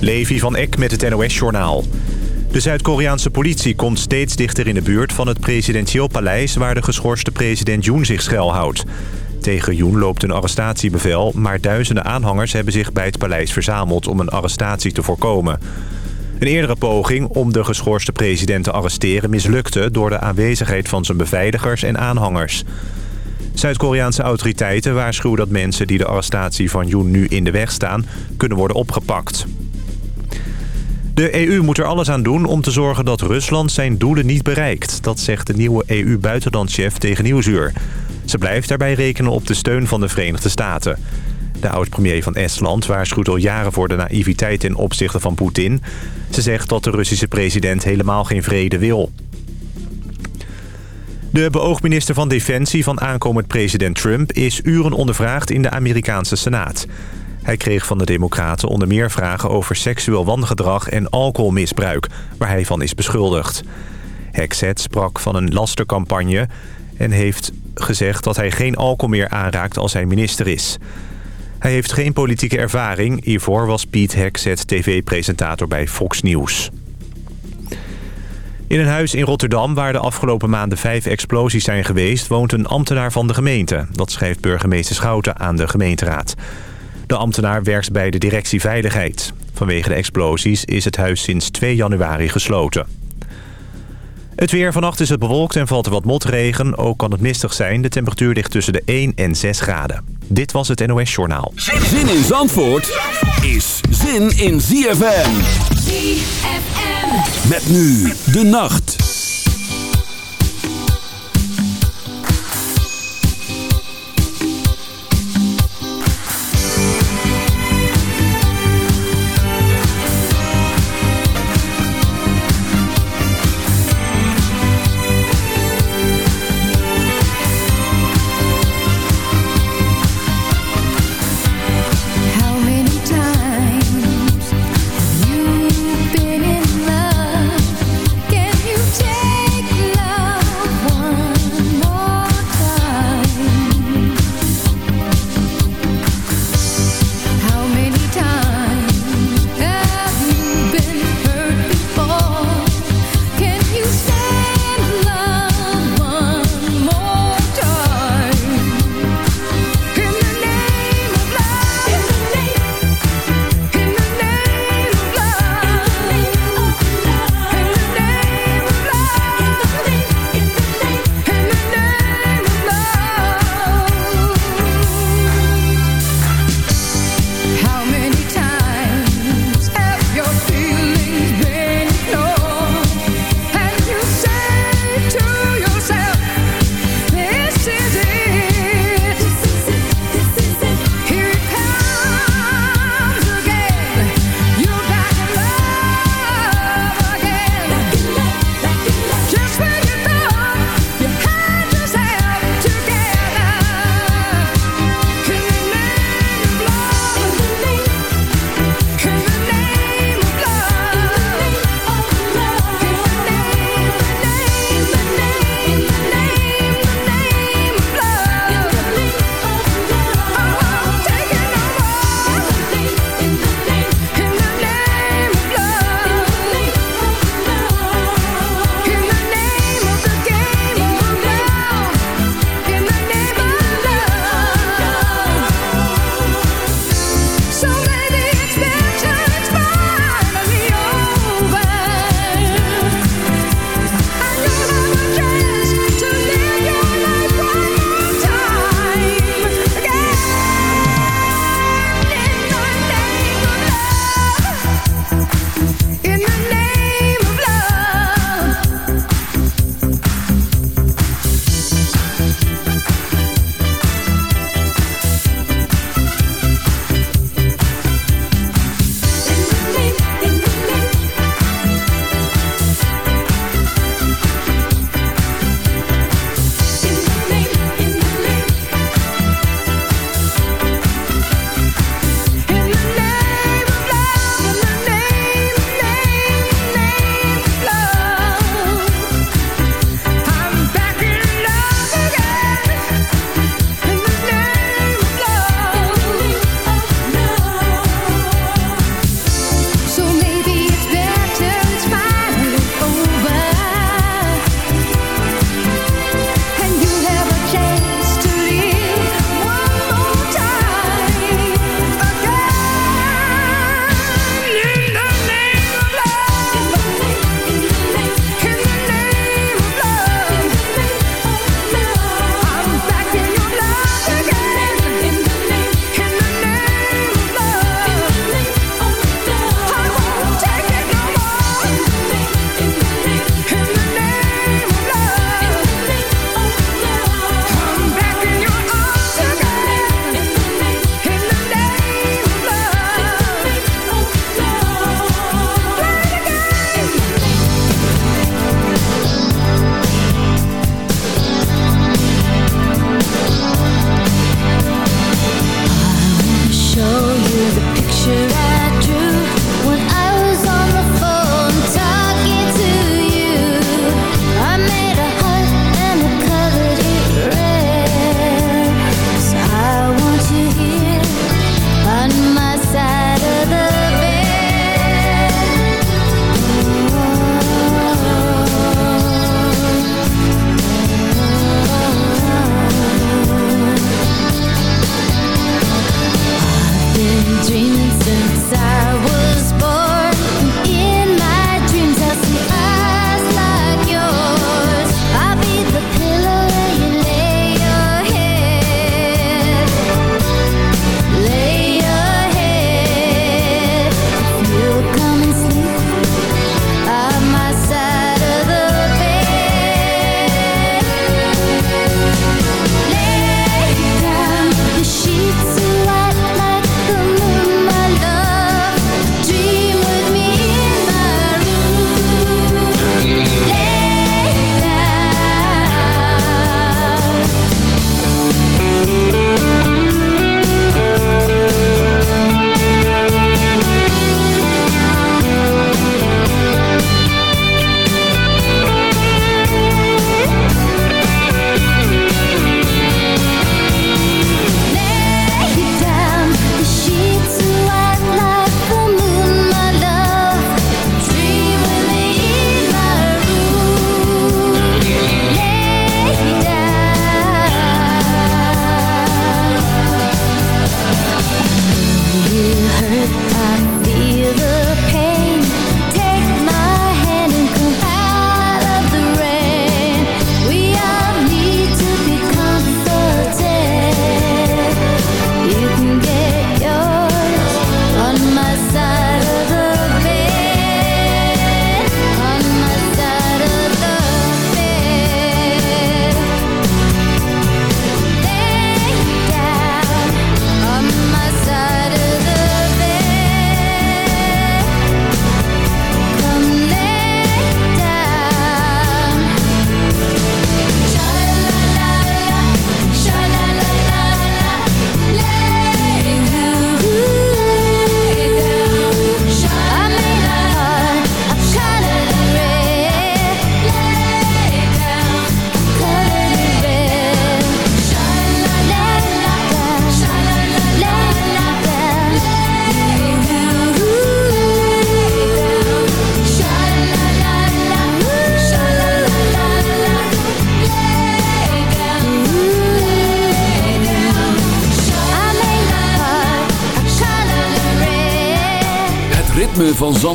Levi van Eck met het NOS-journaal. De Zuid-Koreaanse politie komt steeds dichter in de buurt van het presidentieel paleis... waar de geschorste president Yoon zich schuilhoudt. Tegen Yoon loopt een arrestatiebevel... maar duizenden aanhangers hebben zich bij het paleis verzameld... om een arrestatie te voorkomen. Een eerdere poging om de geschorste president te arresteren mislukte... door de aanwezigheid van zijn beveiligers en aanhangers. Zuid-Koreaanse autoriteiten waarschuwen dat mensen die de arrestatie van Yoon nu in de weg staan... kunnen worden opgepakt. De EU moet er alles aan doen om te zorgen dat Rusland zijn doelen niet bereikt. Dat zegt de nieuwe EU-buitenlandchef tegen Nieuwsuur. Ze blijft daarbij rekenen op de steun van de Verenigde Staten. De oud-premier van Estland waarschuwt al jaren voor de naïviteit ten opzichte van Poetin. Ze zegt dat de Russische president helemaal geen vrede wil. De beoogd minister van Defensie van aankomend president Trump... is uren ondervraagd in de Amerikaanse Senaat. Hij kreeg van de Democraten onder meer vragen over seksueel wangedrag en alcoholmisbruik... waar hij van is beschuldigd. Hexet sprak van een lastercampagne en heeft gezegd dat hij geen alcohol meer aanraakt als hij minister is. Hij heeft geen politieke ervaring. Hiervoor was Piet Hexet tv-presentator bij Fox News. In een huis in Rotterdam, waar de afgelopen maanden vijf explosies zijn geweest... woont een ambtenaar van de gemeente. Dat schrijft burgemeester Schouten aan de gemeenteraad. De ambtenaar werkt bij de directie Veiligheid. Vanwege de explosies is het huis sinds 2 januari gesloten. Het weer vannacht is het bewolkt en valt er wat motregen. Ook kan het mistig zijn. De temperatuur ligt tussen de 1 en 6 graden. Dit was het NOS Journaal. Zin in Zandvoort is zin in ZFM. ZFM. Met nu de nacht.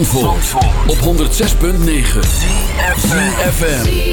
Zandvoort, op 106.9 FM.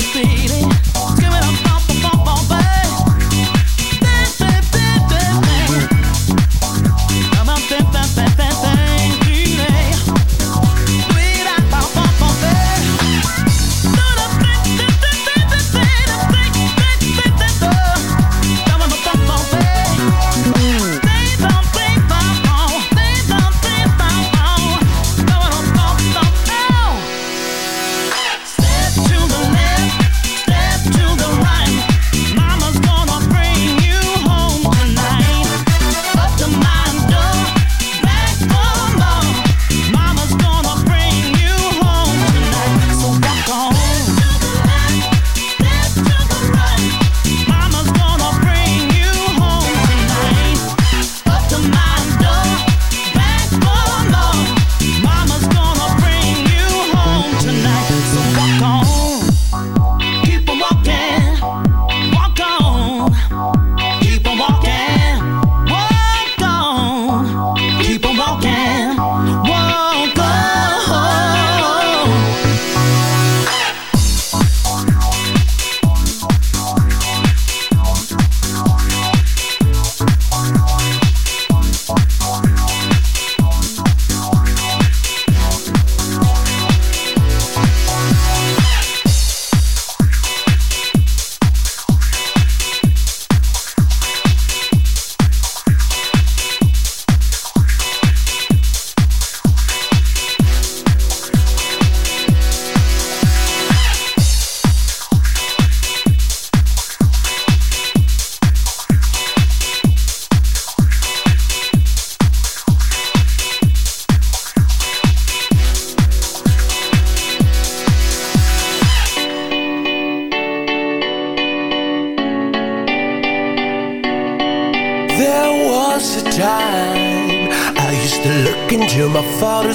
simply fading. fall to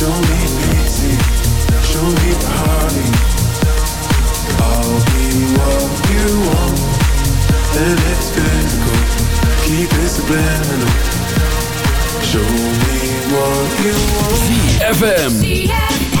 Show me easy, show me party. I'll be what you want, and it's physical. Keep it subliminal. Show me what you want. FM.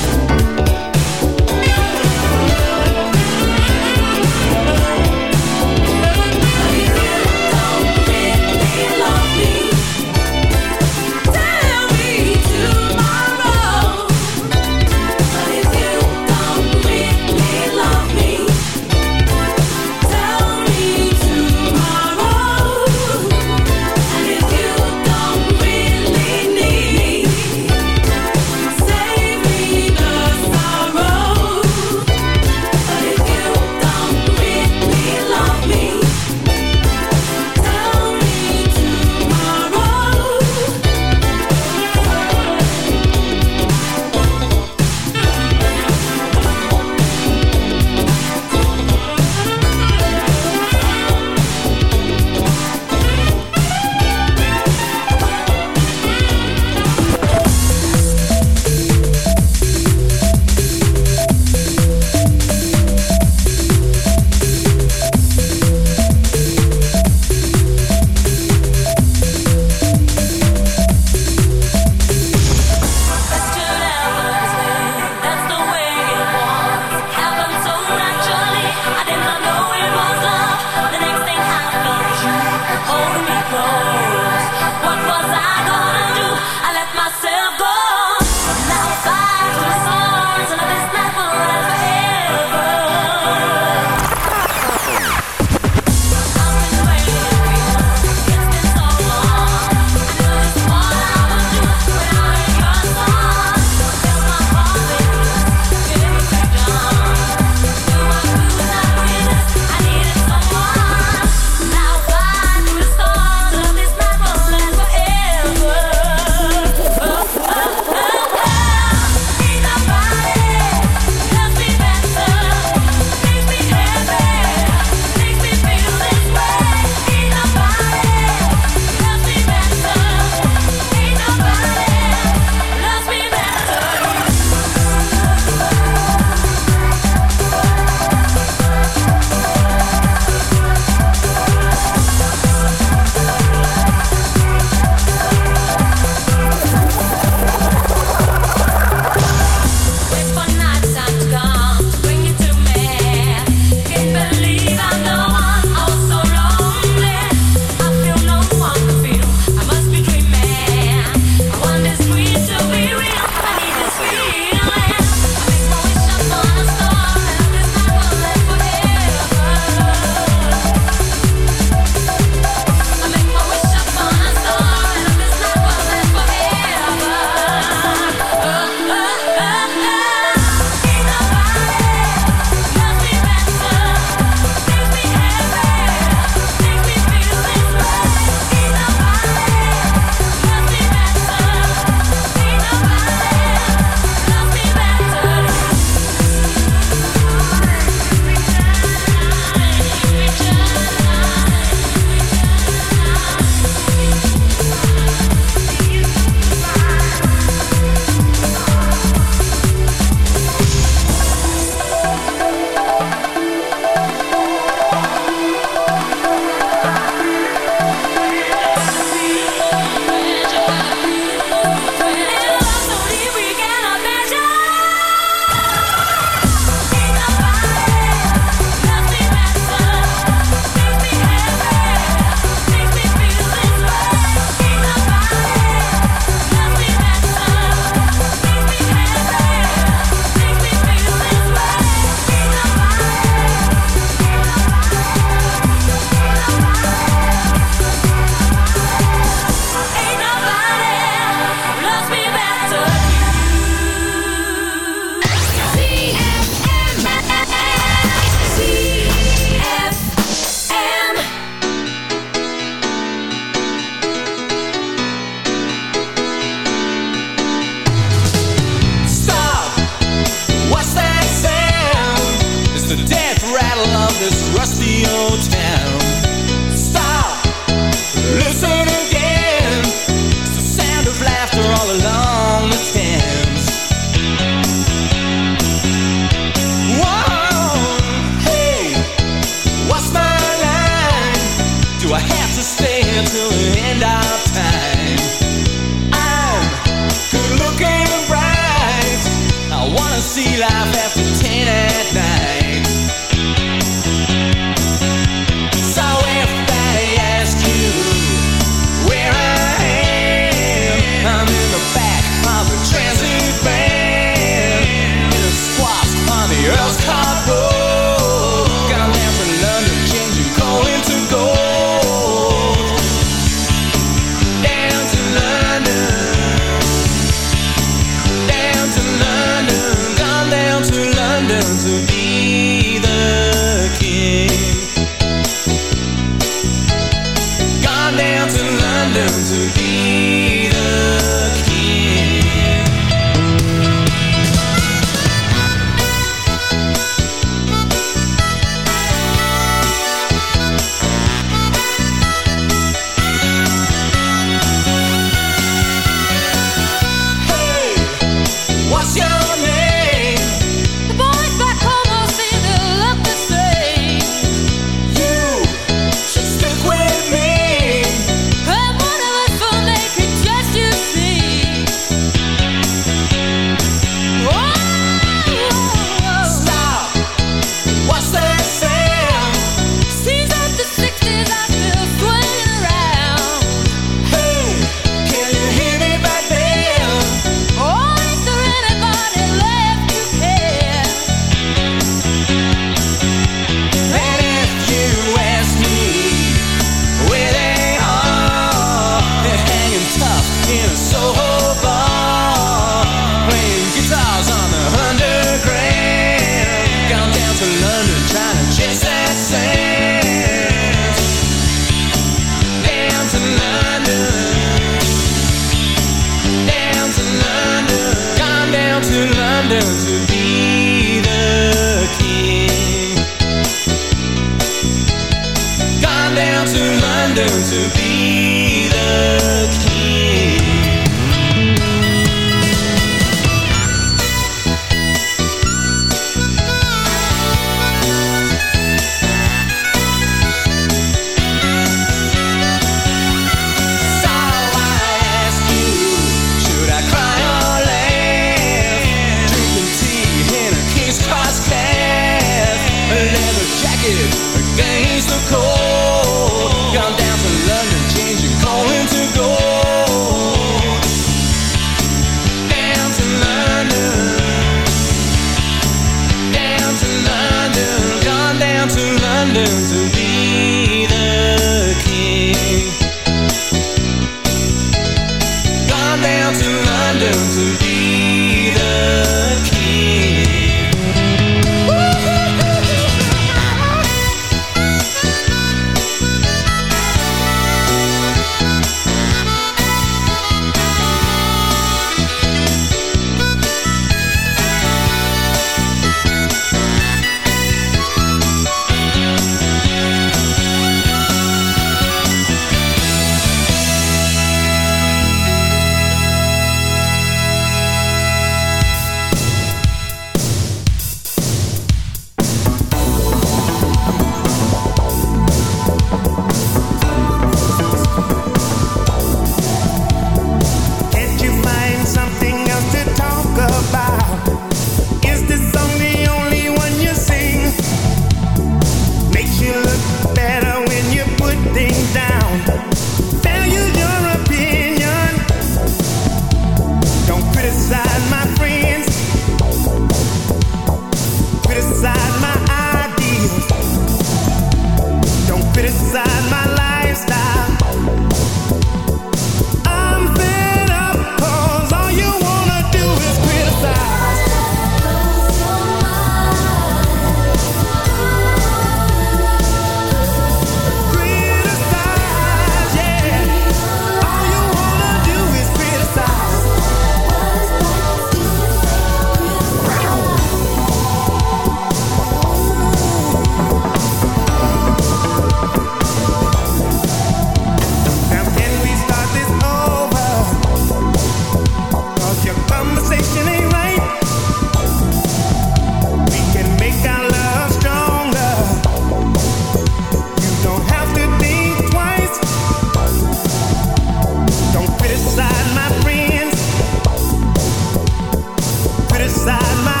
inside my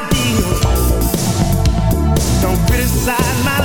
ideals. Don't criticize my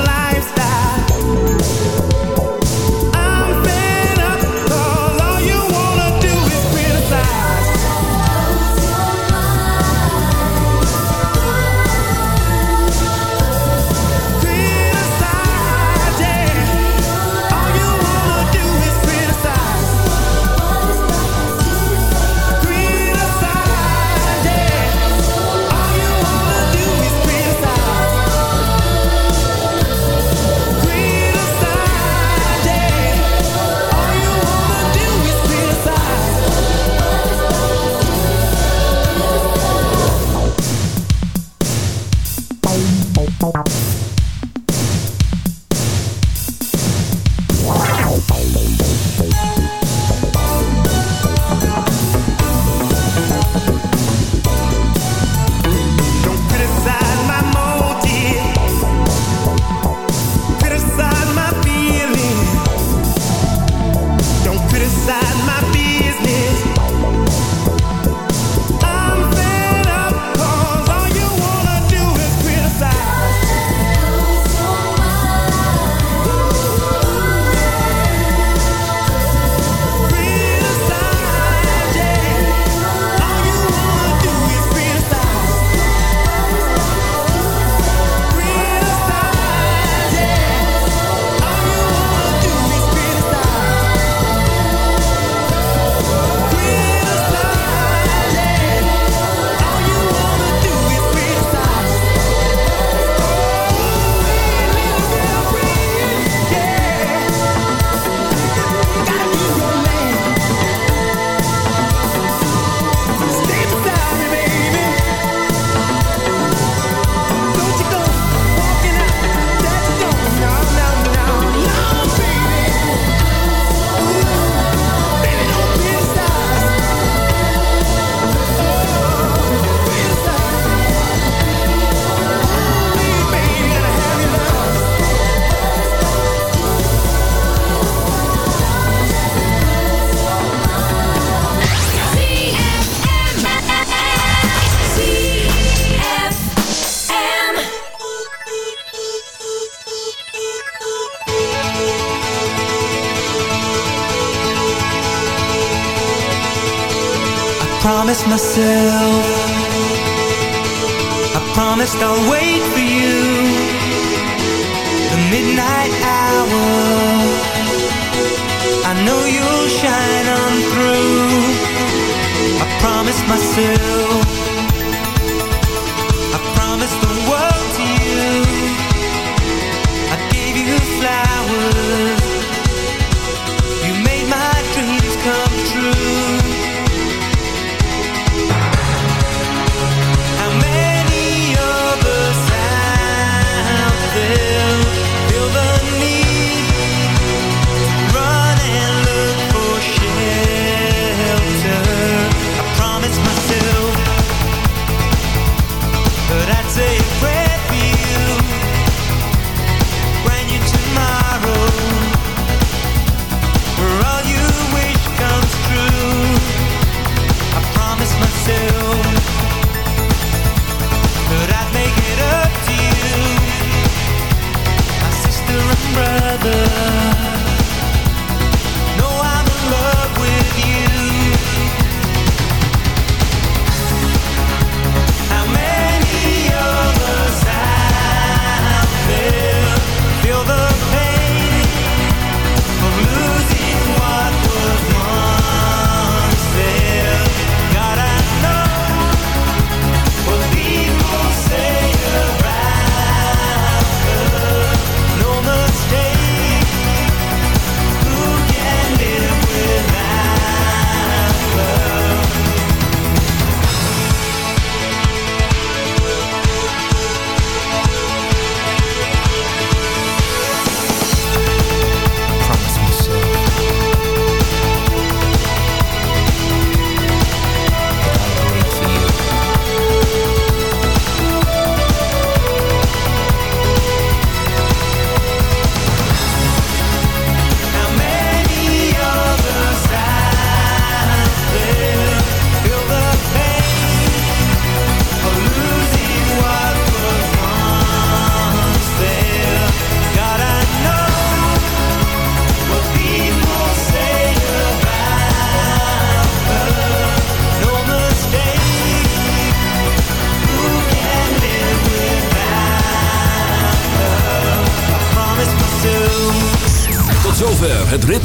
other